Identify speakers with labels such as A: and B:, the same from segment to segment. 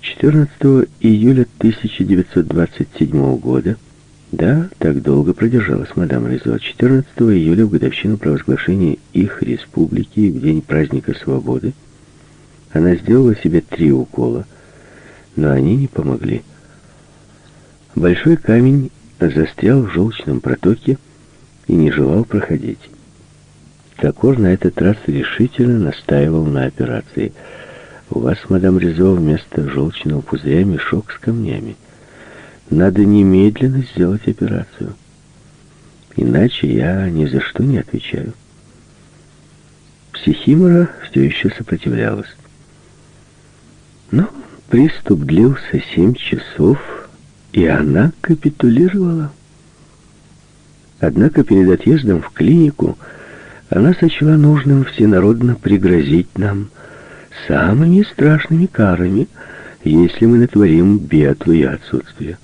A: 14 июля 1927 года, да, так долго продержалась мадам Ризо, 14 июля в годовщину провозглашения их республики в день праздника свободы, она сделала себе три укола, но они не помогли. Большой камень застрял в желчном протоке и не желал проходить. Кокор на этот раз решительно настаивал на операции. «У вас, мадам Резо, вместо желчного пузыря мешок с камнями. Надо немедленно сделать операцию. Иначе я ни за что не отвечаю». Психимора все еще сопротивлялась. Но приступ длился семь часов, и она капитулировала. Однако перед отъездом в клинику она сочла нужным всенародно пригрозить нам самыми страшными карами, если мы натворим беду и отсутствие.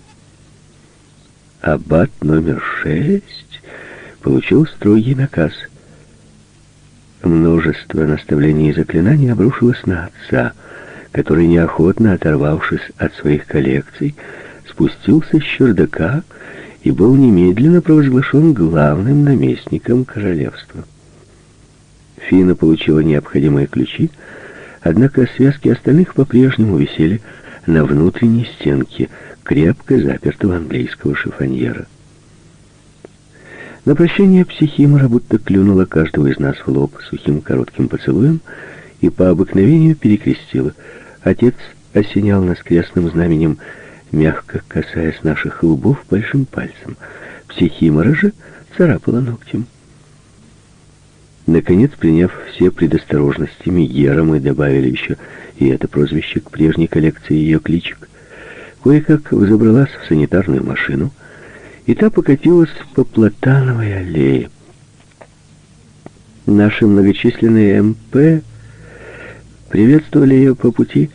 A: Аббат номер шесть получил строгий наказ. Множество наставлений и заклинаний обрушилось на отца, который, неохотно оторвавшись от своих коллекций, спустился с чердака и был немедленно провозглашен главным наместником королевства. Фина получила необходимые ключи, однако связки остальных по-прежнему висели на внутренней стенке крепко запертого английского шифоньера. На прощение психимора будто клюнула каждого из нас в лоб сухим коротким поцелуем и по обыкновению перекрестила. Отец осенял нас крестным знаменем, мягко касаясь наших лбов большим пальцем. Психимора же царапала ногтем. Наконец, приняв все предосторожности, Мегера мы добавили еще и это прозвище к прежней коллекции ее кличек. Кое-как взобралась в санитарную машину, и та покатилась по Платановой аллее. Наши многочисленные МП приветствовали ее по пути.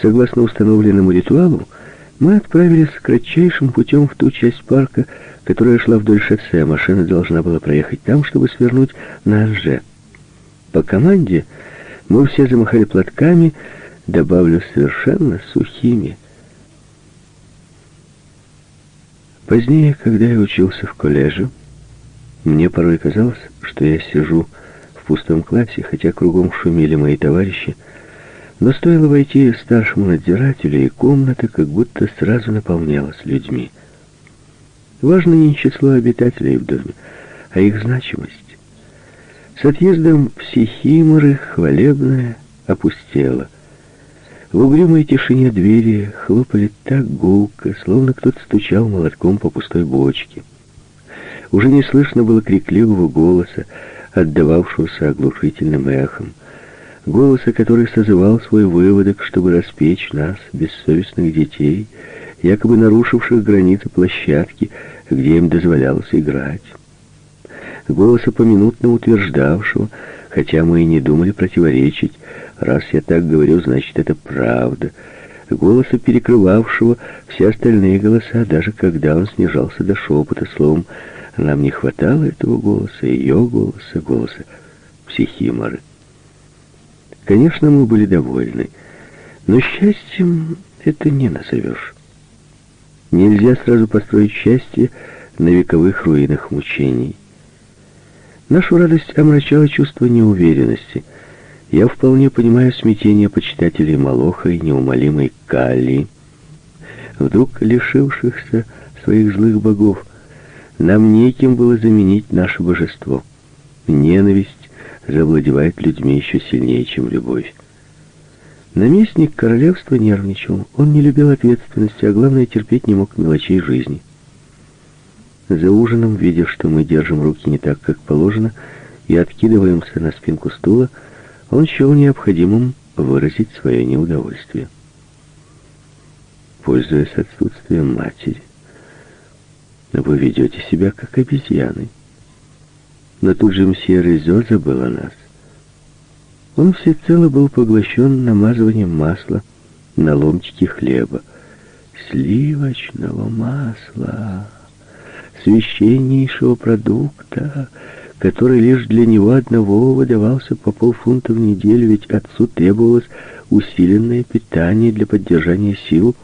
A: Согласно установленному ритуалу, мы отправились кратчайшим путем в ту часть парка, которая шла вдоль шоссе, машина должна была проехать там, чтобы свернуть на Анже. По команде мы все замахали платками, добавлю, совершенно сухими. Позднее, когда я учился в колледже, мне порой казалось, что я сижу в пустом классе, хотя кругом шумели мои товарищи, но стоило войти старшему надзирателю, и комната как будто сразу наполнялась людьми. Важно не число обитателей в доме, а их значимость. С отъездом психиморы хвалебная опустела. В угрюмой тишине двери хлопали так гулко, словно кто-то стучал молотком по пустой бочке. Уже не слышно было крикливого голоса, отдававшегося оглушительным эхом. Голоса, который созывал свой выводок, чтобы распечь нас, бессовестных детей, якобы нарушивших границы площадки, где им дозволялось играть. Голоса поминутно утверждавшего, хотя мы и не думали противоречить, раз я так говорю, значит, это правда. Голоса, перекрывавшего все остальные голоса, даже когда он снижался до шепота, словом, нам не хватало этого голоса, ее голоса, голоса психиморы. Конечно, мы были довольны, но счастьем это не назовешь. Нельзя сразу построить счастье на вековых руинах мучений. Нашу радость омрачало чувство неуверенности. Я вполне понимаю смятение почитателей Малоха и неумолимой Кали, вдруг лишившихся своих злых богов. Нам неким было заменить наше божество. Ненависть завладевает людьми еще сильнее, чем любовь. Наместник королевства нервничал. Он не любил ответственности, а главное, терпеть не мог мелочей жизни. За ужином, видя, что мы держим руки не так, как положено, и откидываемся на спинку стула, он счел необходимым выразить свое неудовольствие. Пользуясь отсутствием матери, вы ведете себя как обезьяны. Но тут же мсье Резо забыл о нас. Он всецело был поглощен намазыванием масла на ломтики хлеба. Сливочного масла, священнейшего продукта, который лишь для него одного выдавался по полфунта в неделю, ведь отцу требовалось усиленное питание для поддержания сил,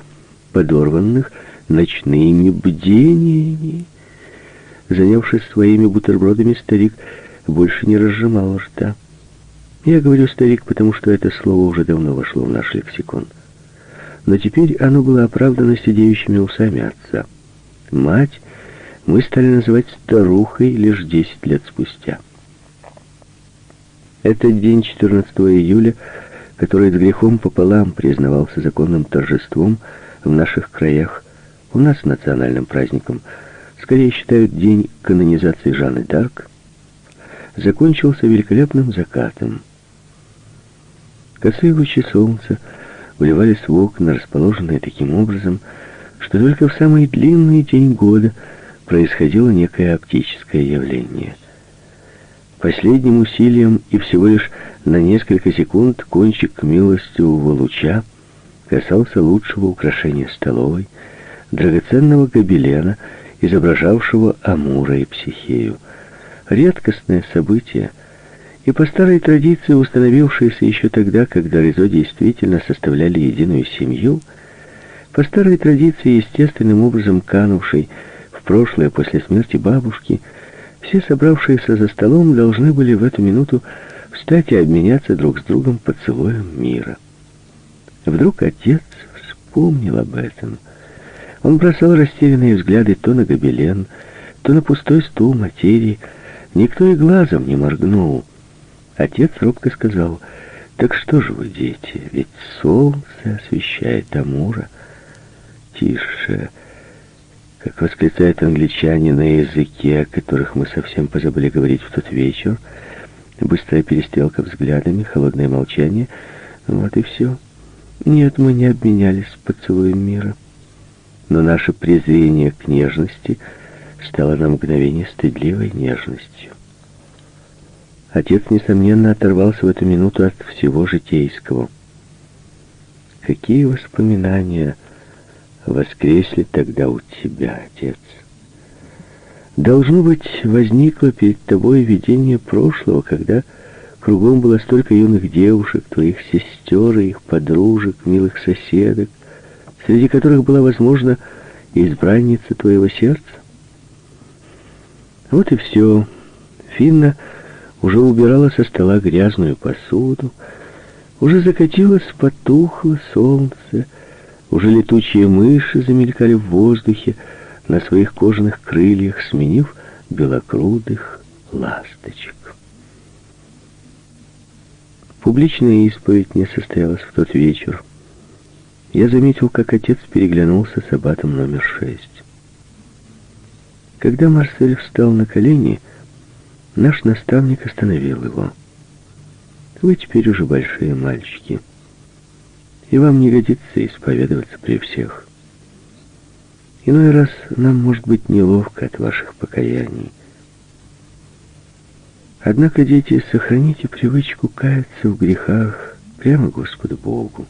A: подорванных ночными бдениями. Занявшись своими бутербродами, старик больше не разжимал рта. Я говорю «старик», потому что это слово уже давно вошло в наш лексикон. Но теперь оно было оправдано сидеющими усами отца. Мать мы стали называть старухой лишь десять лет спустя. Этот день, 14 июля, который с грехом пополам признавался законным торжеством в наших краях, у нас национальным праздником, скорее считают день канонизации Жанны Дарк, закончился великолепным закатом. Косые лучи солнца вливались в окна, расположенные таким образом, что только в самый длинный день года происходило некое оптическое явление. Последним усилием и всего лишь на несколько секунд кончик милостивого луча касался лучшего украшения столовой, драгоценного гобелена, изображавшего Амура и Психею. Редкостное событие, и по старой традиции, установившееся еще тогда, когда Ризо действительно составляли единую семью, по старой традиции, естественным образом канувшей в прошлое после смерти бабушки, все собравшиеся за столом должны были в эту минуту встать и обменяться друг с другом поцелуем мира. Вдруг отец вспомнил об этом. Он бросал растерянные взгляды то на гобелен, то на пустой стул материи, Никто и глазом не моргнул. Отец робко сказал, «Так что же вы, дети, ведь солнце освещает Амура». «Тише!» Как восклицают англичане на языке, о которых мы совсем позабыли говорить в тот вечер. Быстрая перестрелка взглядами, холодное молчание. Вот и все. Нет, мы не обменялись поцелуем мира. Но наше презрение к нежности — стала на мгновение стыдливой нежностью. Отец, несомненно, оторвался в эту минуту от всего житейского. Какие воспоминания воскресли тогда у тебя, отец? Должно быть, возникло перед тобой видение прошлого, когда кругом было столько юных девушек, твоих сестер и их подружек, милых соседок, среди которых была, возможно, избранница твоего сердца? Вот и все. Финна уже убирала со стола грязную посуду, уже закатилось, потухло солнце, уже летучие мыши замелькали в воздухе на своих кожаных крыльях, сменив белокрудых ласточек. Публичная исповедь не состоялась в тот вечер. Я заметил, как отец переглянулся с аббатом номер шесть. Когда Марсель встал на колени, наш наставник остановил его. «Вы теперь уже большие мальчики, и вам не годится исповедоваться при всех. Иной раз нам может быть неловко от ваших покаяний. Однако, дети, сохраните привычку каяться в грехах прямо Господу Богу.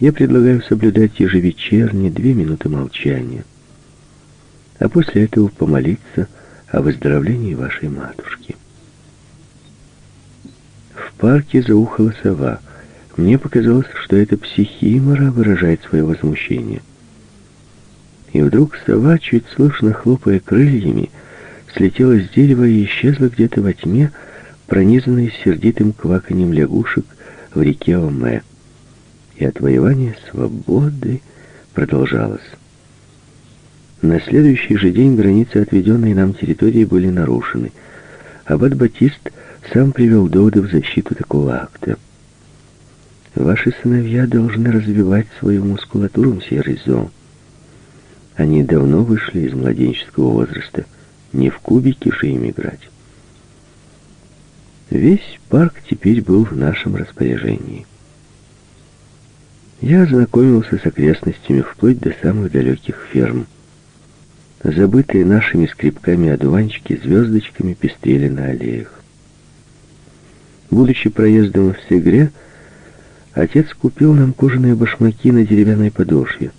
A: Я предлагаю соблюдать ежевечерне две минуты молчания а после этого помолиться о выздоровлении вашей матушки. В парке заухала сова. Мне показалось, что это психимора выражает свое возмущение. И вдруг сова, чуть слышно хлопая крыльями, слетела с дерева и исчезла где-то во тьме, пронизанной сердитым кваканьем лягушек в реке Оме. И отвоевание свободы продолжалось. На следующий же день границы отведенной нам территории были нарушены. Аббат Батист сам привел доводы в защиту такого акта. Ваши сыновья должны развивать свою мускулатуру, мсье Ризо. Они давно вышли из младенческого возраста. Не в кубики же им играть. Весь парк теперь был в нашем распоряжении. Я ознакомился с окрестностями вплоть до самых далеких ферм. Забытые нашими скрипками одуванчики звездочками пестрели на аллеях. Будучи проездом в Сегре, отец купил нам кожаные башмаки на деревянной подошве.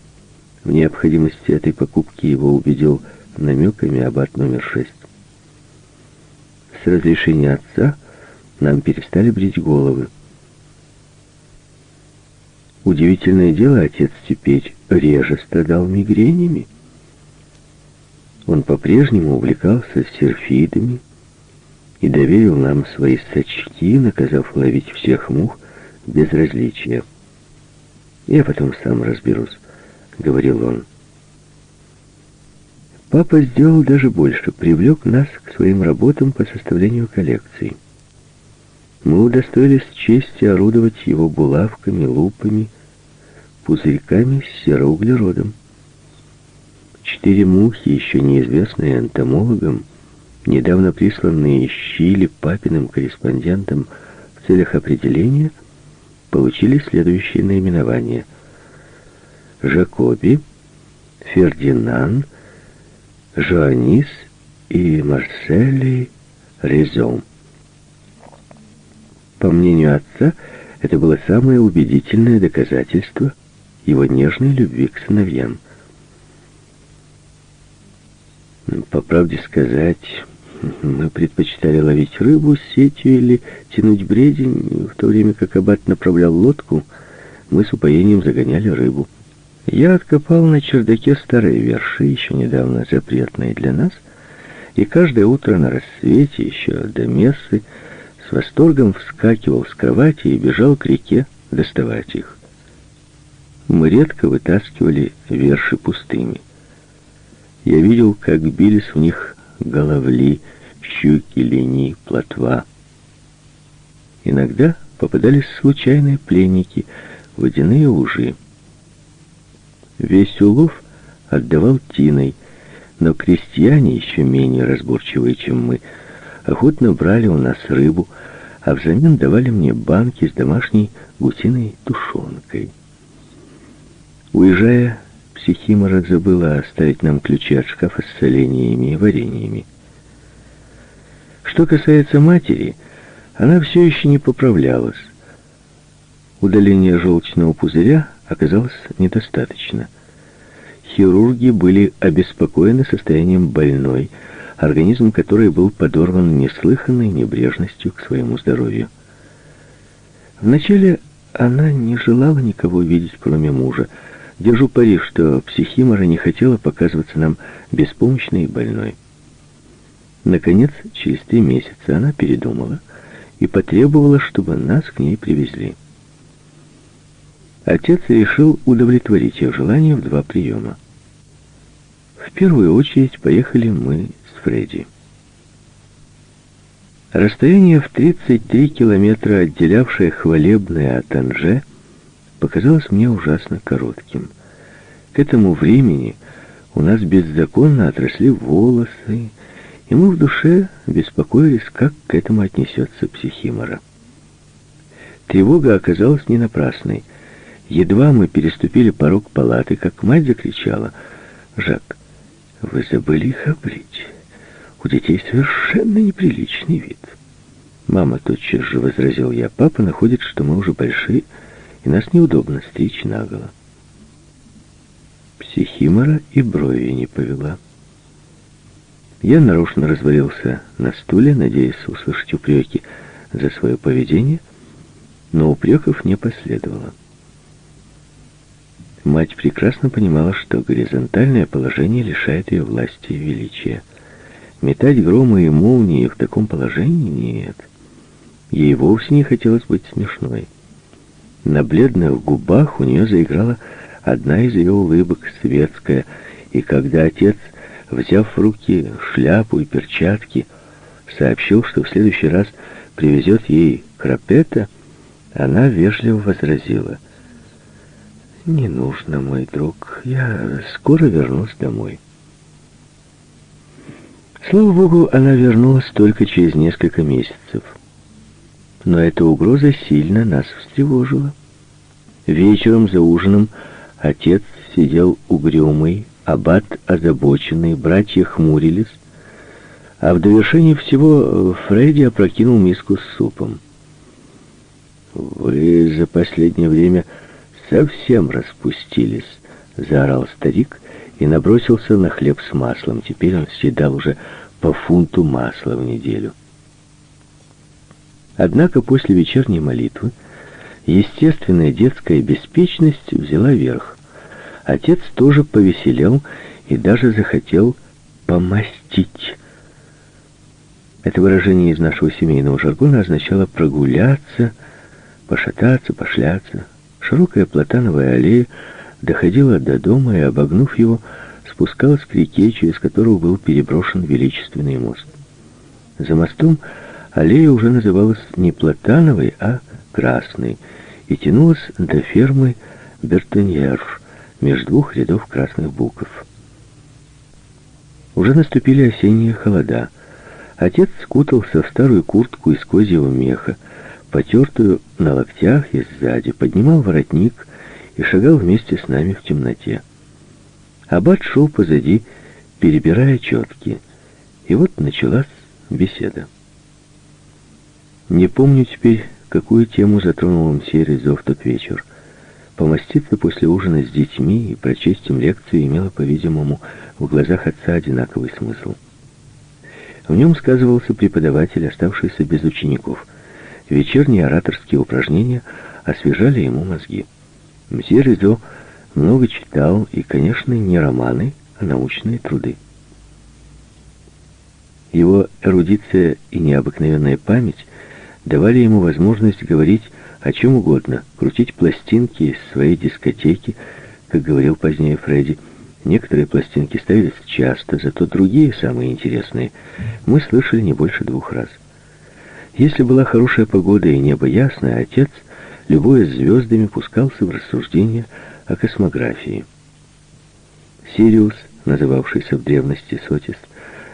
A: В необходимости этой покупки его убедил намеками аббат номер шесть. с разрешения отца нам перестали брить головы. Удивительное дело, отец теперь реже страдал мигренями. Он по-прежнему увлекался серфидами и доверил нам свои сачки, наказав ловить всех мух без различия. «Я потом сам разберусь», — говорил он. Папа сделал даже больше, привлек нас к своим работам по составлению коллекций. Мы удостоились чести орудовать его булавками, лупами, пузырьками с сероуглеродом. Четыре мухи, еще неизвестные энтомологам, недавно присланные из Чили папиным корреспондентом в целях определения, получили следующие наименования. Жакоби, Фердинанд, Жоанис и Марсели Резон. По мнению отца, это было самое убедительное доказательство его нежной любви к сыновьям. По правде сказать, мы предпочитали ловить рыбу сетью или тянуть бредень, в то время как аббат направлял лодку, мы с упоением загоняли рыбу. Я откопал на чердаке старые верши, еще недавно запретные для нас, и каждое утро на рассвете, еще до мессы, с восторгом вскакивал с кровати и бежал к реке доставать их. Мы редко вытаскивали верши пустыми. Я видел, как бились в них головли, щуки, линии, плотва. Иногда попадались случайные пленники, водяные ужи. Весь улов отдавал тиной, но крестьяне, еще менее разборчивые, чем мы, охотно брали у нас рыбу, а взамен давали мне банки с домашней гусиной тушенкой. Уезжая Психимора забыла оставить нам ключи от шкафа с соленьями и вареньями. Что касается матери, она все еще не поправлялась. Удаление желчного пузыря оказалось недостаточно. Хирурги были обеспокоены состоянием больной, организм которой был подорван неслыханной небрежностью к своему здоровью. Вначале она не желала никого видеть, кроме мужа, Держу пари, что психимора не хотела показываться нам беспомощной и больной. Наконец, через три месяца она передумала и потребовала, чтобы нас к ней привезли. Отец решил удовлетворить ее желание в два приема. В первую очередь поехали мы Фредди. Расстояние в 33 километра, отделявшее хвалебное от Анже, показалось мне ужасно коротким. К этому времени у нас беззаконно отросли волосы, и мы в душе беспокоились, как к этому отнесется психимора. Тревога оказалась не напрасной. Едва мы переступили порог палаты, как мать закричала, «Жак, вы забыли их обрить. У детей совершенно неприличный вид». Мама тотчас же возразил я, «Папа находит, что мы уже большие, и нас неудобно стричь наголо. Психимора и брови не повела. Я нарочно развалился на стуле, надеясь услышать упреки за свое поведение, но упреков не последовало. Мать прекрасно понимала, что горизонтальное положение лишает ее власти и величия. Метать громы и молнии в таком положении нет. Ей вовсе не хотелось быть смешной. На бледных губах у нее заиграла одна из ее улыбок, светская, и когда отец, взяв в руки шляпу и перчатки, сообщил, что в следующий раз привезет ей крапета, она вежливо возразила. «Не нужно, мой друг, я скоро вернусь домой». Слава богу, она вернулась только через несколько месяцев но эта угроза сильно нас встревожила. Вечером за ужином отец сидел угрюмый, аббат озабоченный, братья хмурились, а в довершении всего Фредди опрокинул миску с супом. «Вы за последнее время совсем распустились», — заорал старик и набросился на хлеб с маслом. Теперь он съедал уже по фунту масла в неделю. Однако после вечерней молитвы естественная детская беспечность взяла верх. Отец тоже повеселел и даже захотел помастить. Это выражение из нашего семейного жаргона означало прогуляться, пошататься, пошляться. Широкая платановая аллея доходила до дома и, обогнув его, спускалась к реке, через которую был переброшен величественный мост. За мостом аллея уже называлась не Платановой, а Красной, и тянулась до фермы Бертоньер между двух рядов красных букв. Уже наступили осенние холода. Отец скутался в старую куртку из козьего меха, потертую на локтях и сзади, поднимал воротник и шагал вместе с нами в темноте. Аббат шел позади, перебирая четки. И вот началась беседа. Не помню теперь, какую тему затронул мсье Резо в тот вечер. Помоститься после ужина с детьми и прочесть им лекцию имело, по-видимому, в глазах отца одинаковый смысл. В нем сказывался преподаватель, оставшийся без учеников. Вечерние ораторские упражнения освежали ему мозги. Мсье Резо много читал и, конечно, не романы, а научные труды. Его эрудиция и необыкновенная память давали ему возможность говорить о чем угодно, крутить пластинки из своей дискотеки, как говорил позднее Фредди. Некоторые пластинки ставились часто, зато другие, самые интересные, мы слышали не больше двух раз. Если была хорошая погода и небо ясное, отец, любое звездами, пускался в рассуждения о космографии. Сириус, называвшийся в древности Сотис,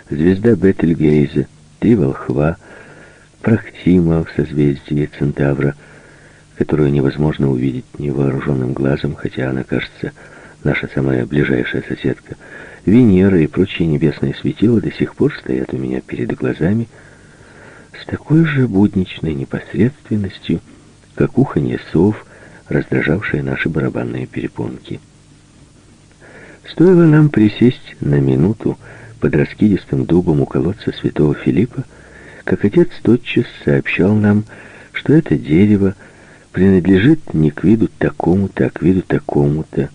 A: звезда Бетельгейза, три волхва, Прохтима в созвездии Центавра, которую невозможно увидеть невооруженным глазом, хотя она, кажется, наша самая ближайшая соседка, Венера и прочие небесные светила до сих пор стоят у меня перед глазами с такой же будничной непосредственностью, как уханье сов, раздражавшее наши барабанные перепонки. Стоило нам присесть на минуту под раскидистым дубом у колодца святого Филиппа, как отец тотчас сообщал нам, что это дерево принадлежит не к виду такому-то, а к виду такому-то,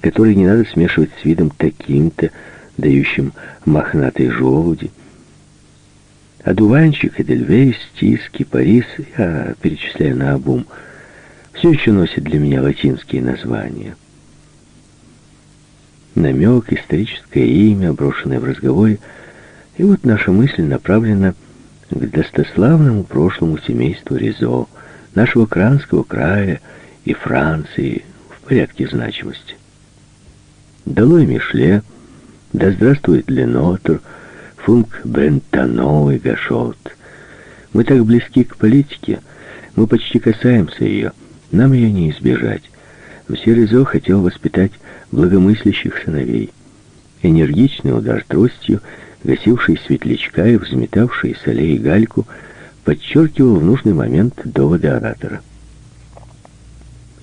A: который не надо смешивать с видом таким-то, дающим мохнатые желуди. Одуванчик, Эдельвейс, Тис, Кипарис, я перечисляю на обум, все еще носит для меня латинские названия. Намек, историческое имя, брошенное в разговоре, и вот наша мысль направлена к достославному прошлому семейству Ризо, нашего Кранского края и Франции в порядке значимости. Долой Мишле, да здравствует Ленотр, Функ Брентано и Гашот. Мы так близки к политике, мы почти касаемся ее, нам ее не избежать. Все Ризо хотел воспитать благомыслящих сыновей. Энергичный удар тростью — гасивший светлячка и взметавший солей гальку, подчеркивал в нужный момент доводы оратора.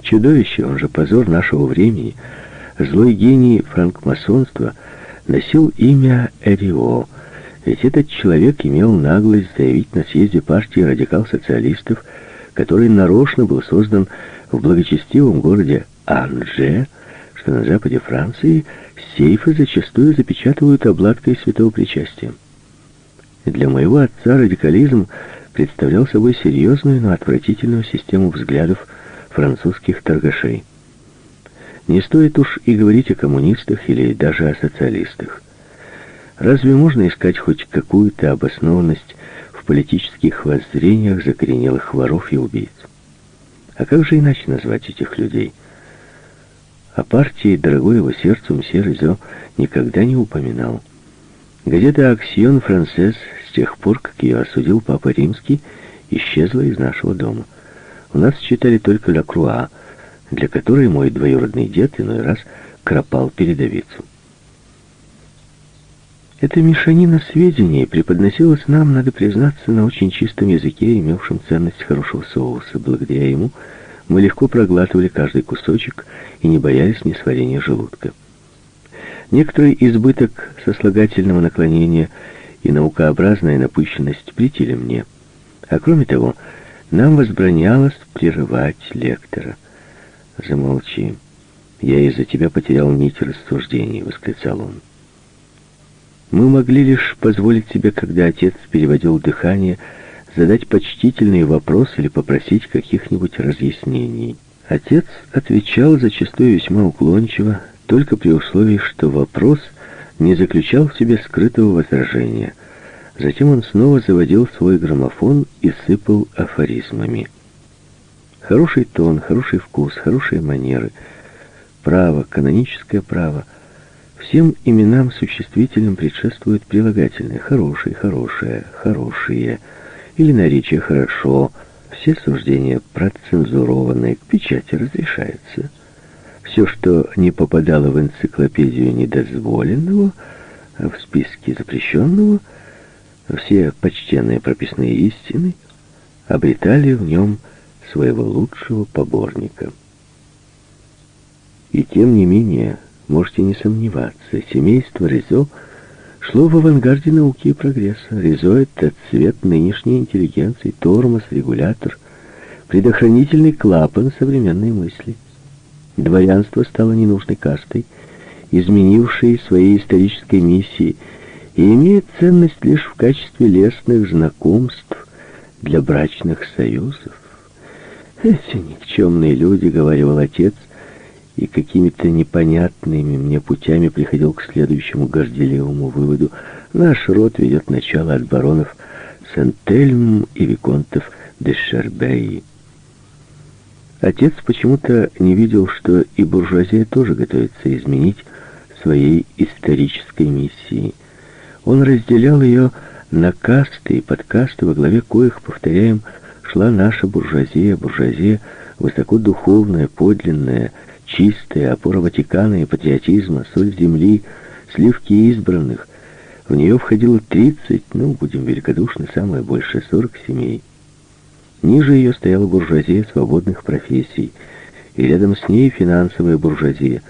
A: Чудовище, он же позор нашего времени, злой гений франкмасонства, носил имя Эрио, ведь этот человек имел наглость заявить на съезде партии радикал-социалистов, который нарочно был создан в благочестивом городе Анже, что на западе Франции сейфы зачастую запечатывают обладкой святого причастия. Для моего отца радикализм представлял собой серьезную, но отвратительную систему взглядов французских торгашей. Не стоит уж и говорить о коммунистах или даже о социалистах. Разве можно искать хоть какую-то обоснованность в политических воззрениях закоренелых воров и убийц? А как же иначе назвать этих людей – о партии, дорогой его сердцу, мсье Резо никогда не упоминал. Газета «Аксион Францез» с тех пор, как ее осудил Папа Римский, исчезла из нашего дома. У нас читали только «Ля Круа», для которой мой двоюродный дед иной раз кропал передовицу. Эта мешанина сведений преподносилась нам, надо признаться, на очень чистом языке, имевшем ценность хорошего соуса. Благодаря ему мы легко проглатывали каждый кусочек и не боялись несварения желудка. Некоторый избыток сослагательного наклонения и наукообразная напыщенность претили мне. А кроме того, нам возбранялось прерывать лектора. «Замолчи. Я из-за тебя потерял нить рассуждений», — восклицал он. Мы могли лишь позволить себе, когда отец переводил дыхание, задать почтительный вопрос или попросить каких-нибудь разъяснений. Отец отвечал зачастую весьма уклончиво, только при условии, что вопрос не заключал в себе скрытого возражения. Затем он снова заводил свой граммофон и сыпал афоризмами. Хороший тон, хороший вкус, хорошие манеры, право, каноническое право. Всем именам существительным предшествует прилагательное «хороший», «хорошее», «хорошие» или наречие «хорошо». Все суждения процензурованные, к печати разрешаются. Все, что не попадало в энциклопедию недозволенного, а в списке запрещенного, все почтенные прописные истины обретали в нем своего лучшего поборника. И тем не менее, можете не сомневаться, семейство Ризо шло в авангарде науки и прогресса. Ризо — это цвет нынешней интеллигенции, тормоз, регулятор, предохранительный клапан современной мысли. Дворянство стало ненужной кастой, изменившей своей исторической миссии, и имеет ценность лишь в качестве лестных знакомств для брачных союзов. «Эти никчемные люди», — говорил отец, и какими-то непонятными мне путями приходил к следующему горделивому выводу. Наш род ведет начало от баронов Сент-Эльм и виконтов де Шербеи. Отец почему-то не видел, что и буржуазия тоже готовится изменить своей исторической миссии. Он разделял ее на касты и подкасты, во главе коих, повторяем, шла наша буржуазия, буржуазия высокодуховная, подлинная, чистая, опора Ватикана и патриотизма, соль земли, сливки избранных. В нее входило 30, ну, будем великодушны, самое большее, 40 семей. Ниже ее стояла буржуазия свободных профессий, и рядом с ней финансовая буржуазия,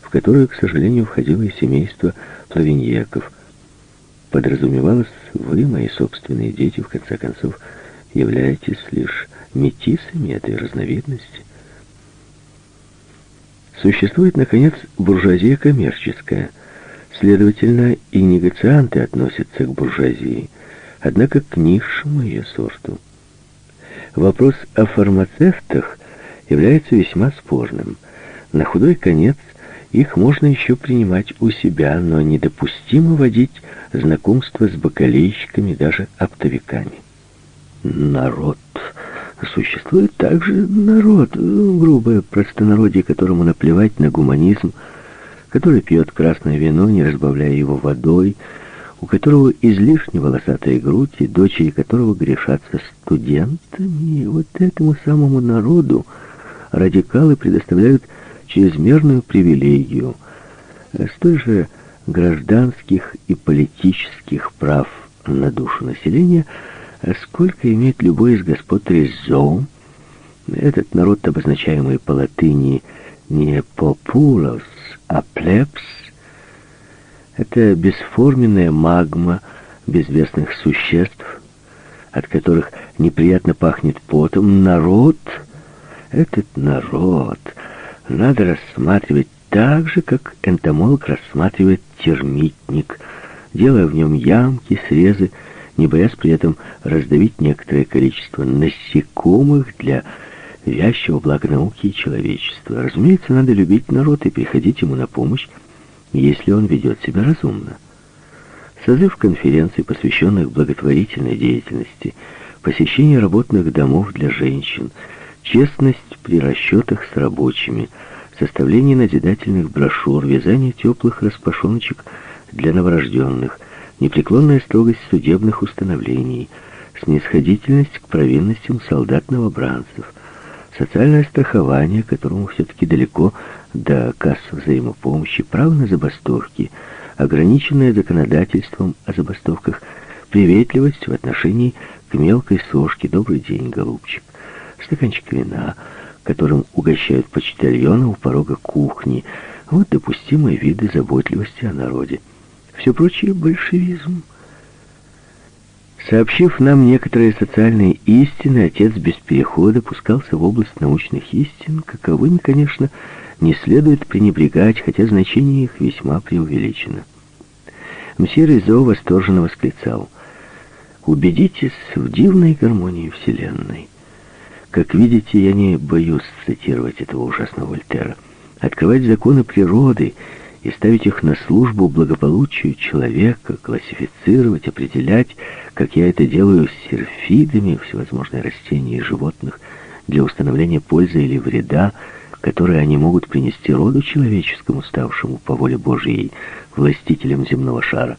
A: в которую, к сожалению, входило и семейство плавиньяков. Подразумевалось, вы, мои собственные дети, в конце концов, являетесь лишь метисами этой разновидности. Существует, наконец, буржуазия коммерческая. Следовательно, и негацианты относятся к буржуазии, однако к низшему ее сорту. Вопрос о фармацевтах является весьма спорным. На худой конец их можно еще принимать у себя, но недопустимо водить знакомство с бакалейщиками, даже оптовиками. Народ Существует также народ, грубое простонародье, которому наплевать на гуманизм, который пьет красное вино, не разбавляя его водой, у которого излишне волосатая грудь, и дочери которого грешатся студентами. И вот этому самому народу радикалы предоставляют чрезмерную привилегию. Столь же гражданских и политических прав на душу населения – а сколько имеет любой из господ Ризо, этот народ, обозначаемый по латыни не популос, а плебс, это бесформенная магма безвестных существ, от которых неприятно пахнет потом. Народ, этот народ, надо рассматривать так же, как энтомолог рассматривает термитник, делая в нем ямки, срезы, не боясь при этом раздавить некоторое количество насекомых для вящего блага науки и человечества. Разумеется, надо любить народ и приходить ему на помощь, если он ведет себя разумно. Созыв конференций, посвященных благотворительной деятельности, посещение работных домов для женщин, честность при расчетах с рабочими, составление назидательных брошюр, вязание теплых распашоночек для новорожденных – непреклонная строгость судебных установлений, снисходительность к провинностям солдат-новобранцев, социальное страхование, которому все-таки далеко до касс взаимопомощи, право на забастовки, ограниченное законодательством о забастовках, приветливость в отношении к мелкой сошке. «Добрый день, голубчик», стаканчик вина, которым угощают почтальона у порога кухни, вот допустимые виды заботливости о народе. Все прочее — большевизм. Сообщив нам некоторые социальные истины, отец без перехода пускался в область научных истин, каковыми, конечно, не следует пренебрегать, хотя значение их весьма преувеличено. Мсье Резо восторженно восклицал «Убедитесь в дивной гармонии Вселенной». Как видите, я не боюсь цитировать этого ужасного Вольтера. Открывать законы природы и ставить их на службу благополучию человека, классифицировать, определять, как я это делаю с серфидами, всевозможные растения и животных, для установления пользы или вреда, которые они могут принести роду человеческому, ставшему по воле Божьей властителем земного шара,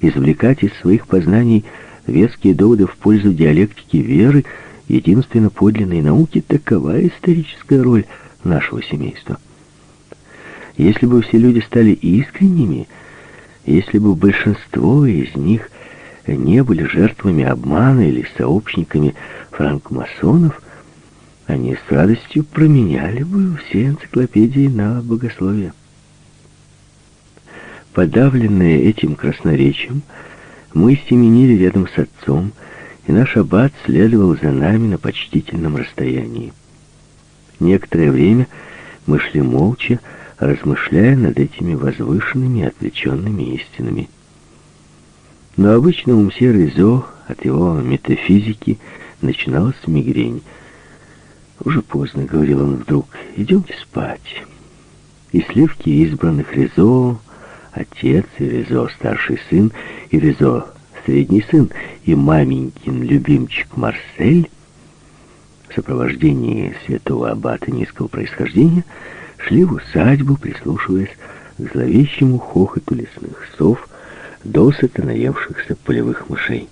A: извлекать из своих познаний веские доводы в пользу диалектики веры, единственно подлинной науки, такова историческая роль нашего семейства. Если бы все люди стали искренними, если бы большинство из них не были жертвами обмана или сообщниками франкмасонов, они с радостью променяли бы все энциклопедии на богословие. Подавленные этим красноречием, мы семенили рядом с отцом, и наш аббат следовал за нами на почтительном расстоянии. Некоторое время мы шли молча, размышляя над этими возвышенными, отвлеченными истинами. Но обычно у мсье Резо от его метафизики начиналась мигрень. «Уже поздно», — говорил он вдруг, — «идемте спать». И сливки избранных Резо, отец и Резо старший сын, и Резо средний сын, и маменькин любимчик Марсель в сопровождении святого аббата низкого происхождения — шли в усадьбу, прислушиваясь к зловещему хохоту лесных сов, досыта наевшихся полевых мышей.